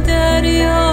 that you